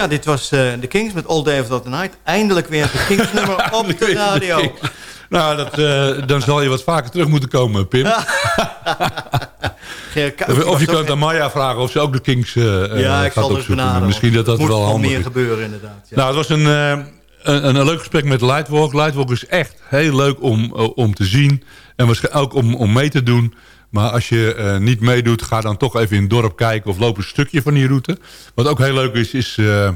Ja, dit was uh, The Kings met All Day of the Night. Eindelijk weer een Kings nummer op de radio. Nou, dat, uh, dan zal je wat vaker terug moeten komen, Pim. of, of je kunt aan Maya vragen of ze ook de Kings uh, ja, ik zal opzoeken. Misschien dat dat Moet wel handig meer is. gebeuren inderdaad. Ja. Nou, het was een, een, een leuk gesprek met Lightwalk. Lightwalk is echt heel leuk om, om te zien. En waarschijnlijk ook om, om mee te doen. Maar als je uh, niet meedoet, ga dan toch even in het dorp kijken... of loop een stukje van die route. Wat ook heel leuk is, is uh,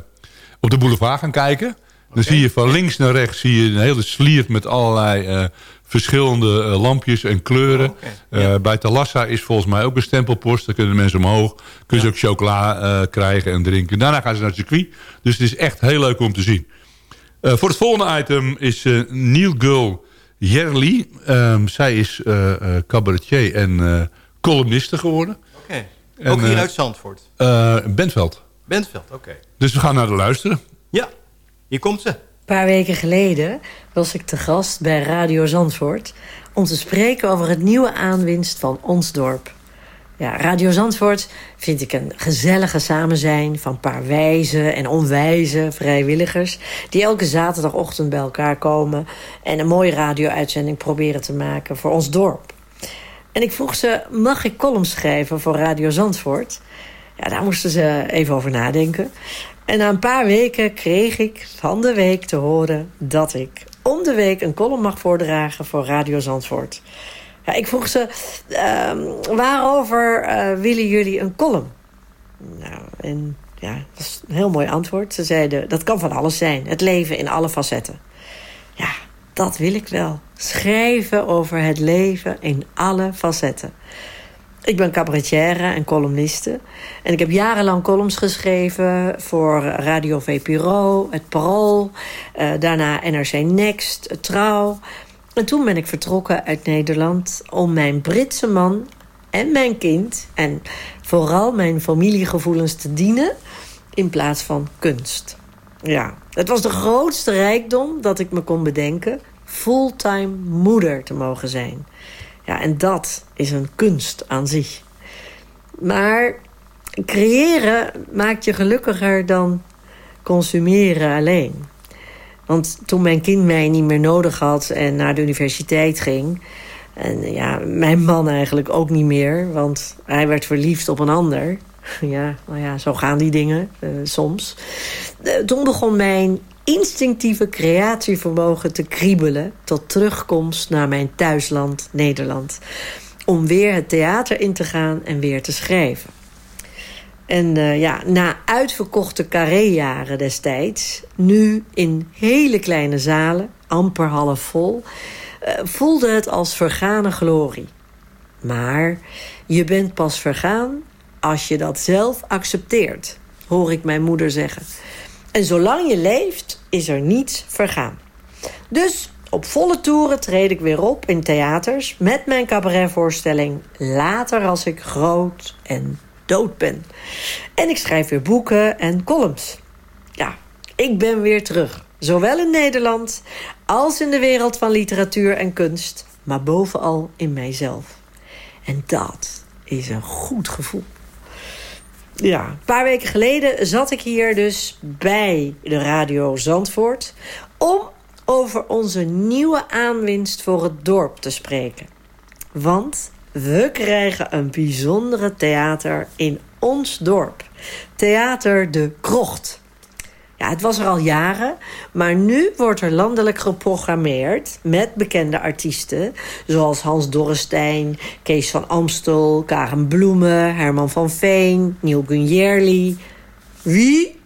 op de boulevard gaan kijken. Dan okay. zie je van links naar rechts zie je een hele sliert met allerlei uh, verschillende lampjes en kleuren. Oh, okay. ja. bij Talassa is volgens mij ook een stempelpost. Daar kunnen mensen omhoog. Kunnen ja. ze ook chocola krijgen en drinken. Daarna gaan ze naar het circuit. Dus het is echt heel leuk om te zien. voor het volgende item is Neil Gull... Jerli, um, zij is uh, uh, cabaretier en uh, columniste geworden. Oké, okay. ook hier uit Zandvoort? Bentveld. Bentveld, oké. Okay. Dus we gaan naar de luisteren. Ja, hier komt ze. Een paar weken geleden was ik te gast bij Radio Zandvoort... om te spreken over het nieuwe aanwinst van ons dorp. Ja, Radio Zandvoort vind ik een gezellige samenzijn van een paar wijze en onwijze vrijwilligers... die elke zaterdagochtend bij elkaar komen... en een mooie radio-uitzending proberen te maken voor ons dorp. En ik vroeg ze, mag ik columns schrijven voor Radio Zandvoort? Ja, daar moesten ze even over nadenken. En na een paar weken kreeg ik van de week te horen... dat ik om de week een column mag voordragen voor Radio Zandvoort... Ja, ik vroeg ze, ehm, waarover eh, willen jullie een column? Nou, en ja, dat is een heel mooi antwoord. Ze zeiden, dat kan van alles zijn. Het leven in alle facetten. Ja, dat wil ik wel. Schrijven over het leven in alle facetten. Ik ben cabaretière en columniste. En ik heb jarenlang columns geschreven voor Radio VPRO, Het Parool... eh, daarna NRC Next, Trouw. En toen ben ik vertrokken uit Nederland om mijn Britse man en mijn kind... en vooral mijn familiegevoelens te dienen in plaats van kunst. Ja, het was de grootste rijkdom dat ik me kon bedenken... fulltime moeder te mogen zijn. Ja, en dat is een kunst aan zich. Maar creëren maakt je gelukkiger dan consumeren alleen. Want toen mijn kind mij niet meer nodig had en naar de universiteit ging... en ja, mijn man eigenlijk ook niet meer, want hij werd verliefd op een ander... Ja, nou ja, zo gaan die dingen eh, soms. Eh, toen begon mijn instinctieve creatievermogen te kriebelen... tot terugkomst naar mijn thuisland Nederland. Om weer het theater in te gaan en weer te schrijven. En eh, ja, na uitverkochte carré-jaren destijds... nu in hele kleine zalen, amper half vol... eh, voelde het als vergane glorie. Maar je bent pas vergaan als je dat zelf accepteert, hoor ik mijn moeder zeggen. En zolang je leeft, is er niets vergaan. Dus op volle toeren treed ik weer op in theaters... met mijn cabaretvoorstelling Later als ik groot en dood ben. En ik schrijf weer boeken en columns. Ja, ik ben weer terug. Zowel in Nederland als in de wereld van literatuur en kunst... maar bovenal in mijzelf. En dat is een goed gevoel. Ja, een paar weken geleden zat ik hier dus bij de Radio Zandvoort... om over onze nieuwe aanwinst voor het dorp te spreken. Want we krijgen een bijzondere theater in ons dorp. Theater De Krocht. Ja, het was er al jaren, maar nu wordt er landelijk geprogrammeerd... met bekende artiesten, zoals Hans Dorrestein... Kees van Amstel, Karen Bloemen, Herman van Veen... Neil Gunjerli. Wie?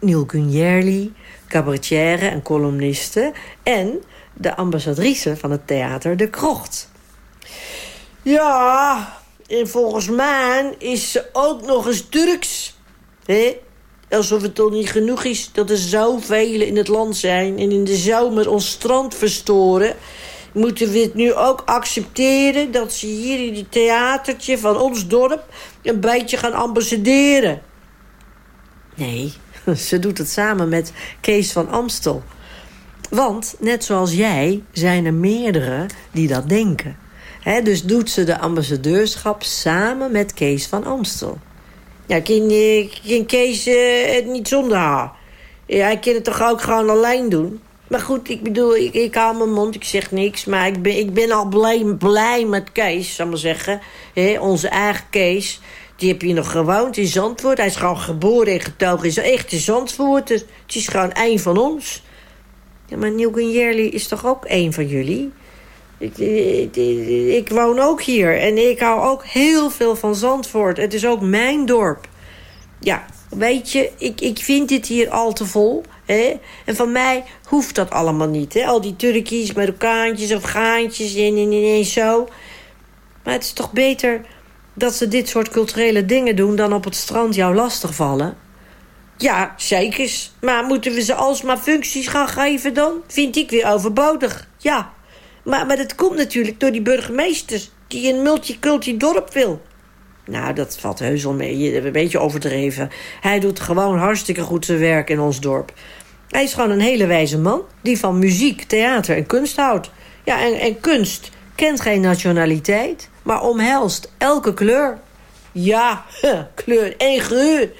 Neil Gunjerli, cabaretière en columniste... en de ambassadrice van het theater De Krocht. Ja, en volgens mij is ze ook nog eens Turks. Hé? Alsof het toch niet genoeg is dat er zoveel in het land zijn... en in de zomer ons strand verstoren... moeten we het nu ook accepteren... dat ze hier in het theatertje van ons dorp... een beetje gaan ambassaderen. Nee, ze doet het samen met Kees van Amstel. Want, net zoals jij, zijn er meerdere die dat denken. Dus doet ze de ambassadeurschap samen met Kees van Amstel. Ja, kan, kan Kees eh, het niet zonder haar? Ja, hij kan het toch ook gewoon alleen doen? Maar goed, ik bedoel, ik, ik hou mijn mond, ik zeg niks. Maar ik ben, ik ben al blij, blij met Kees, zal ik maar zeggen. Onze eigen Kees. Die heb je nog gewoond in Zandvoort. Hij is gewoon geboren en getogen. is echt in Zandvoort. Dus het is gewoon één van ons. Ja, maar Neil Gunjerli is toch ook één van jullie? Ik, woon ook hier en ik hou ook heel veel van Zandvoort. Het is ook mijn dorp. Ja, weet je, ik, ik vind dit hier al te vol. Hè? En van mij hoeft dat allemaal niet. Hè? Al die Turkisch, Marokkaantjes, Afghaantjes en, en, en, en zo. Maar het is toch beter dat ze dit soort culturele dingen doen... dan op het strand jou lastigvallen? Ja, zekers. Maar moeten we ze alsmaar functies gaan geven dan? Vind ik weer overbodig. Ja, maar, maar dat komt natuurlijk door die burgemeester... die een multiculti dorp wil. Nou, dat valt heus wel mee. Een beetje overdreven. Hij doet gewoon hartstikke goed zijn werk in ons dorp. Hij is gewoon een hele wijze man... die van muziek, theater en kunst houdt. Ja, en, en kunst kent geen nationaliteit... maar omhelst elke kleur. Ja, kleur en geur.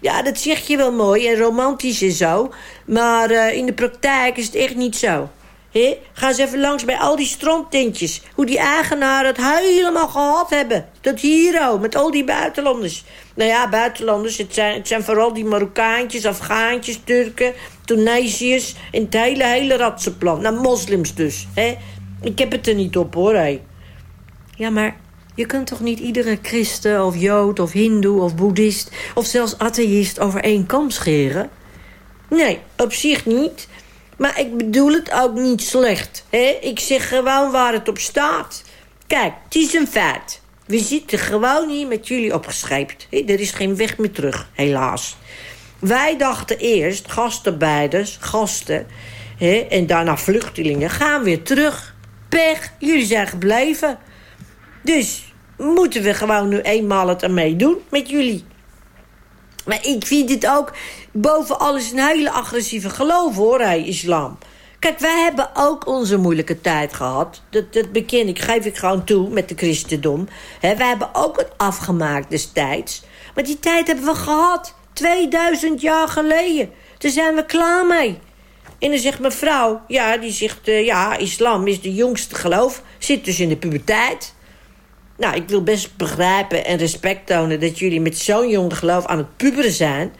Ja, dat zeg je wel mooi en romantisch en zo. Maar eh, in de praktijk is het echt niet zo. Ga eens even langs bij al die strandtentjes. Hoe die eigenaren het helemaal gehad hebben. Dat hier met al die buitenlanders. Nou ja, buitenlanders, het zijn, het zijn vooral die Marokkaantjes, Afghaantjes, Turken, Tunesiërs... en het hele, hele ratsenplan. Nou, moslims dus, hè. Ik heb het er niet op, hoor, hé. Ja, maar je kunt toch niet iedere christen of jood of hindoe of boeddhist... of zelfs atheïst over één kam scheren? Nee, op zich niet. Maar ik bedoel het ook niet slecht. Hè? Ik zeg gewoon waar het op staat. Kijk, het is een feit. We zitten gewoon hier met jullie opgescheept. Hè? Er is geen weg meer terug, helaas. Wij dachten eerst, gastenbeiders, gasten... Hè? en daarna vluchtelingen, gaan weer terug. Pech, jullie zijn gebleven. Dus moeten we gewoon nu eenmaal het ermee doen met jullie. Maar ik vind het ook boven alles een hele agressieve geloof, hoor, hij, islam. Kijk, wij hebben ook onze moeilijke tijd gehad. Dat, dat beken ik, geef ik gewoon toe met de christendom. He, wij hebben ook het afgemaakt destijds. Maar die tijd hebben we gehad. 2000 jaar geleden. Daar zijn we klaar mee. En dan zegt mijn vrouw, ja, die zegt, eh, ja, islam is de jongste geloof. Zit dus in de puberteit. Nou, ik wil best begrijpen en respect tonen... dat jullie met zo'n jong geloof aan het puberen zijn.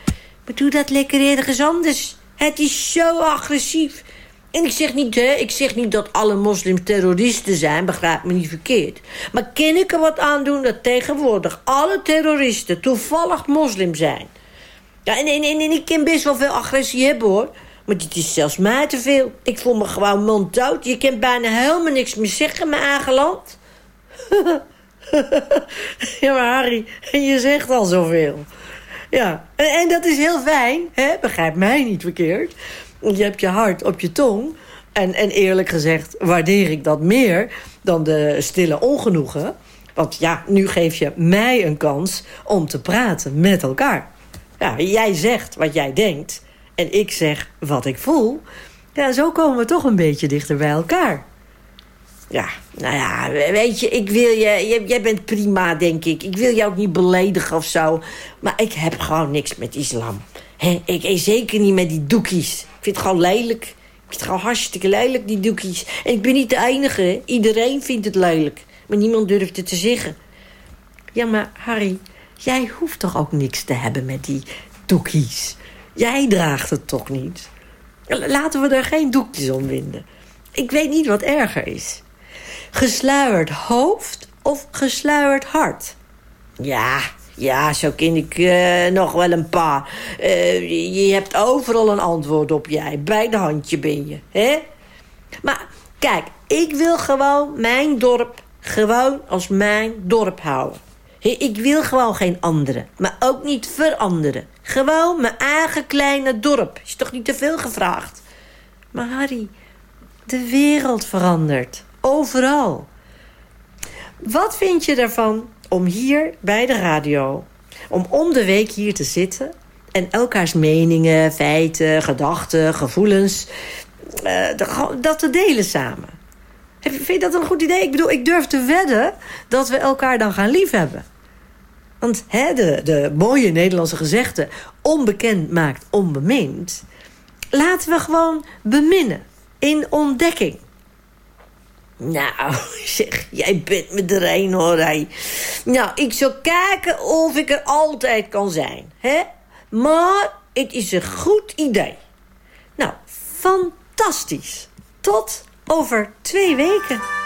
Maar doe dat lekker ergens anders. Het is zo agressief. En ik zeg niet, hè, ik zeg niet dat alle moslims terroristen zijn, begrijp me niet verkeerd. Maar kan ik er wat aan doen dat tegenwoordig alle terroristen toevallig moslim zijn? Ja, en, ik kan best wel veel agressie hebben, hoor. Maar dit is zelfs mij te veel. Ik voel me gewoon monddood. Je kan bijna helemaal niks meer zeggen in mijn eigen land. ja, maar Harry, je zegt al zoveel. Ja, en, en dat is heel fijn, hè? begrijp mij niet verkeerd. Je hebt je hart op je tong. En, en eerlijk gezegd waardeer ik dat meer dan de stille ongenoegen. Want ja, nu geef je mij een kans om te praten met elkaar. Ja, jij zegt wat jij denkt en ik zeg wat ik voel. Ja, zo komen we toch een beetje dichter bij elkaar. Ja, nou ja, weet je, ik wil je, je... Jij bent prima, denk ik. Ik wil je ook niet beledigen of zo. Maar ik heb gewoon niks met islam. He, ik eet zeker niet met die doekies. Ik vind het gewoon lelijk. Ik vind het gewoon hartstikke lelijk, die doekies. En ik ben niet de enige. Iedereen vindt het lelijk. Maar niemand durft het te zeggen. Ja, maar Harry, jij hoeft toch ook niks te hebben met die doekies? Jij draagt het toch niet? Laten we er geen doekjes om winden. Ik weet niet wat erger is. Gesluierd hoofd of gesluierd hart? Ja, ja, zo ken ik eh, nog wel een paar. Eh, je, hebt overal een antwoord op jij. Bij de handje ben je, hè? Maar kijk, ik wil gewoon mijn dorp gewoon als mijn dorp houden. Ik wil gewoon geen andere, maar ook niet veranderen. Gewoon mijn eigen kleine dorp. Is toch niet te veel gevraagd? Maar Harry, de wereld verandert. Overal. Wat vind je ervan om hier bij de radio... om om de week hier te zitten... en elkaars meningen, feiten, gedachten, gevoelens... eh, dat te delen samen? Vind je dat een goed idee? Ik bedoel, ik durf te wedden dat we elkaar dan gaan liefhebben. Want hè, de, de mooie Nederlandse gezegde... onbekend maakt onbemind... laten we gewoon beminnen in ontdekking. Nou, zeg, jij bent me er een hoor. Nou, ik zal kijken of ik er altijd kan zijn, hè? Maar het is een goed idee. Nou, fantastisch. Tot over twee weken.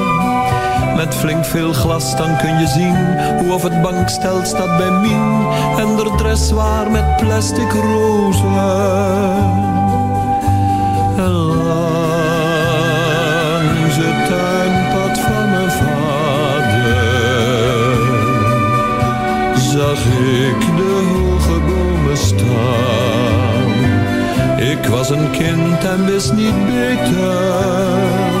Met flink veel glas dan kun je zien hoe of het bankstel staat bij Mien. En de dress waar met plastic rozen. En langs het tuinpad van mijn vader zag ik de hoge bomen staan. Ik was een kind en wist niet beter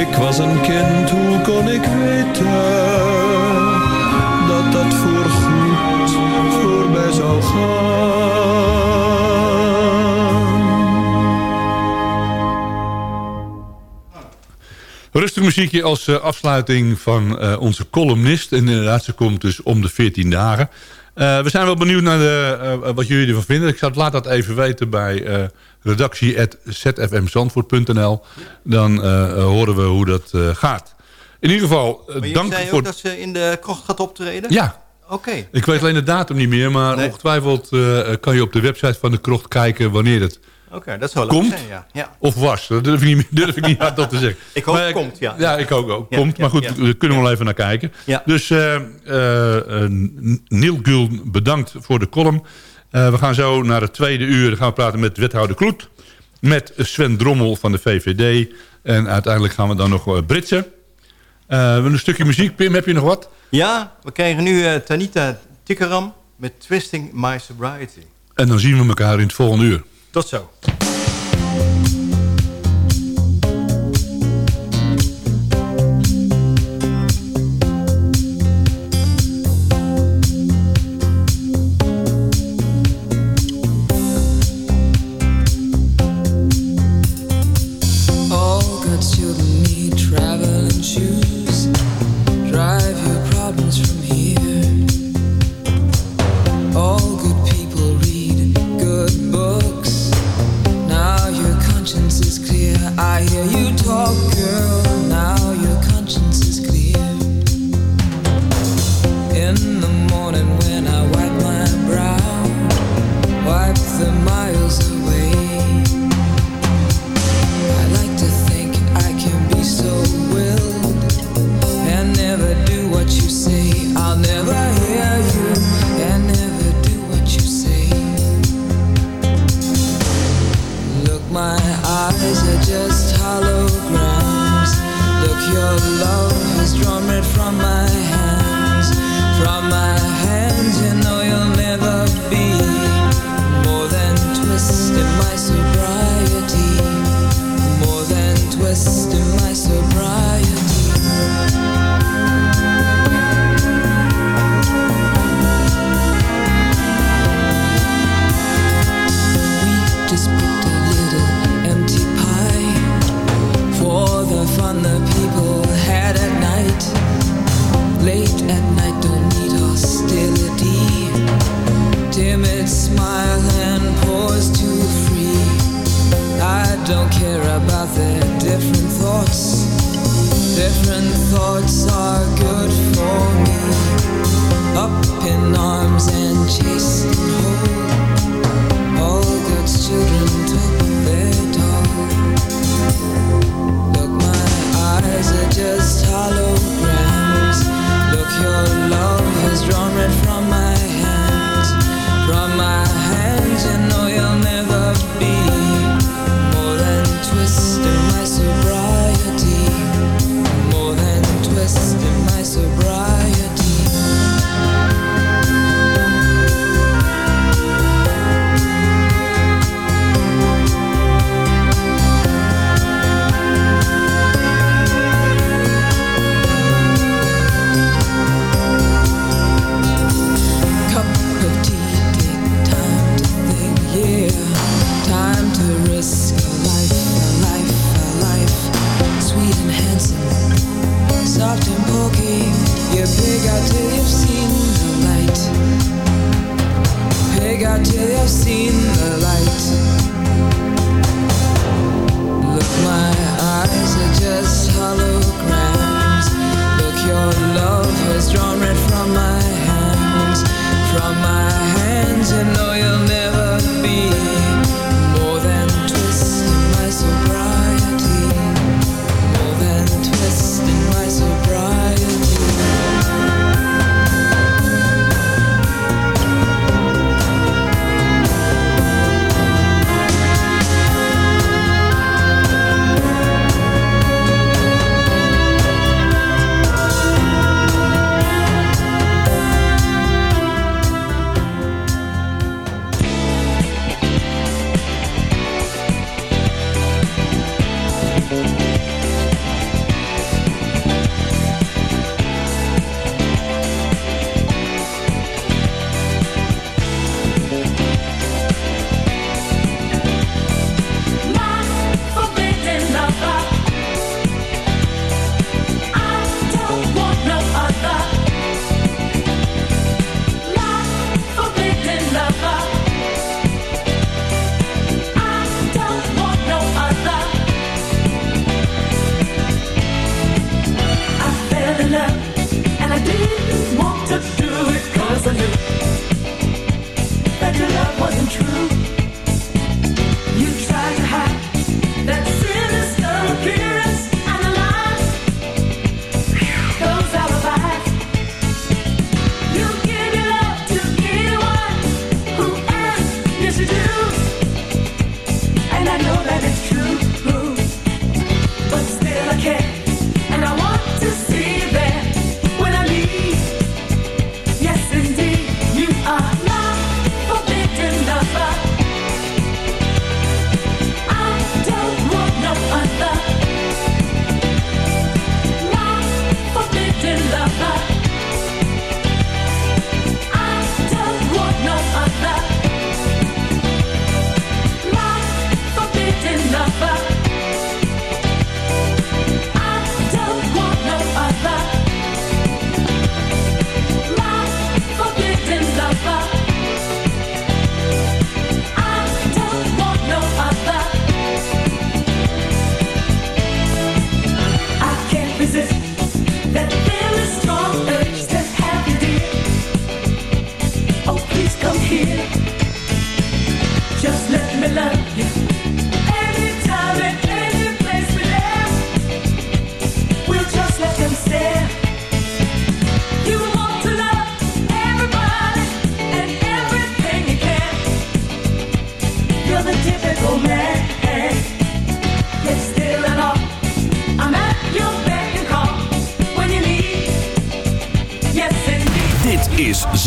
Ik was een kind, hoe kon ik weten dat dat voorgoed voorbij zou gaan? Rustig muziekje als eh, afsluiting van eh, onze columnist. En inderdaad, ze komt dus om de 14 dagen. Eh, we zijn wel benieuwd naar de, eh, wat jullie ervan vinden. Ik zou laat dat even weten bij uh, redactie.zfmzandvoort.nl. Dan horen we hoe dat gaat. In ieder geval, dank zei voor... ook dat ze in de krocht gaat optreden? Ja, Oké. ik weet alleen de datum niet meer. Maar Nee. ongetwijfeld eh, kan je op de website van de krocht kijken wanneer het Oké, dat zou leuk komt. zijn, ja. ja. of was. Dat durf ik niet, durf ik niet hardop te zeggen. Ik hoop Maar het komt, ja. Ja, ik ook. ook. Ja, komt, maar goed, we kunnen wel even naar kijken. Dus eh eh, eh, Neil Gul, bedankt voor de column. We gaan zo naar het tweede uur. Dan gaan we praten met wethouder Kloet. Met Sven Drommel van de VVD. En uiteindelijk gaan we dan nog Britsen. We hebben een stukje muziek. Pim, heb je nog wat? Ja, we krijgen nu Tanita Tikaram met Twisting My Sobriety. En dan zien we elkaar in het volgende uur. Tot zo. I hear you talk,